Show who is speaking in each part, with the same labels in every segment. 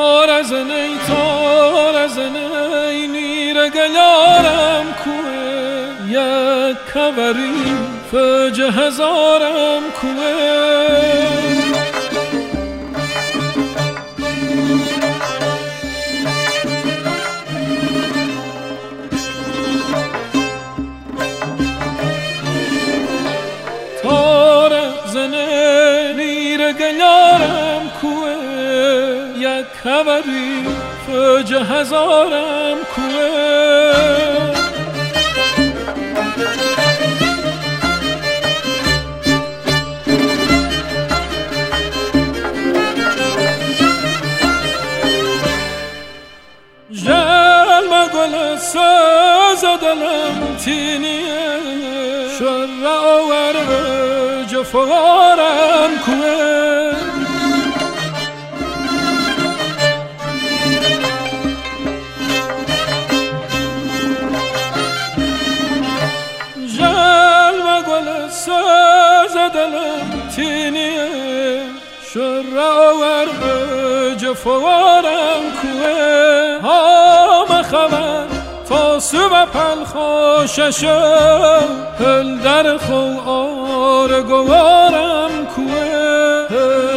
Speaker 1: آرزنی تارزنی نیره گلارم کوه یک کوری فج هزارم کوه خبری فج هزارم کوه. جلم گل ساز دلم تینیه. شر آور جفارم کوه. شر جفوارم کوه. ها خبر تا سو پل خوشش هل در خو آر گوارم کوه.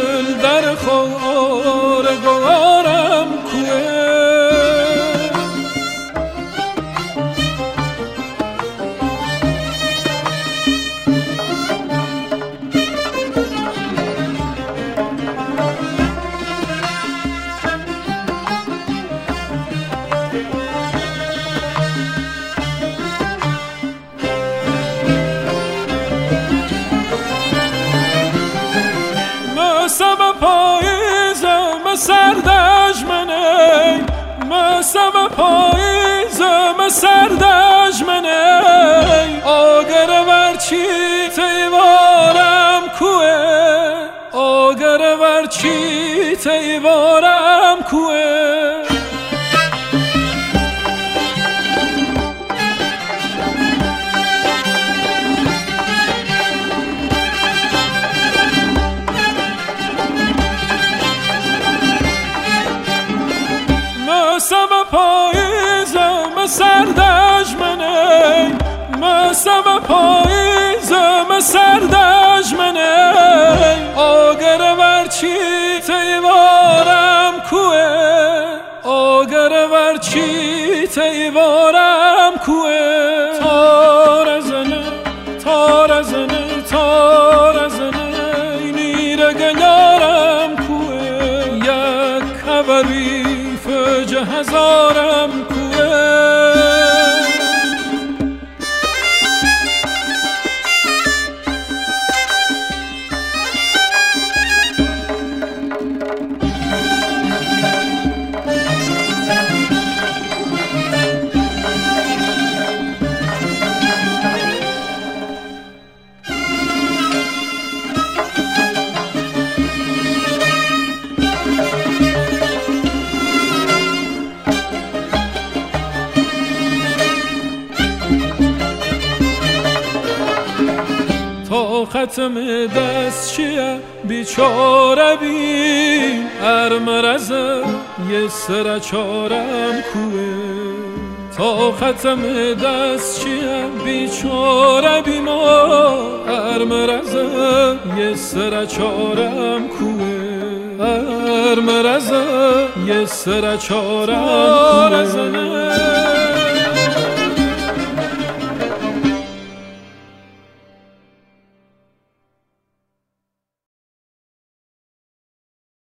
Speaker 1: آگر ورچی تیوارم کوه. سردش منه مسم پاییزم سردش تیوارم کوه آگر ورچی تیوارم کوه. تار زنه تار زنه تار زنه نیر گنارم کوه. یک خبری فج هزارم ختم دست چیه؟ بیچاره بی هر مرزه یه سر چارم کوه. تا ختم دست چیه؟ بیچاره بی ما هر مرزه یه سر چارم کوه. هر مرزه یه سر چارم کوه.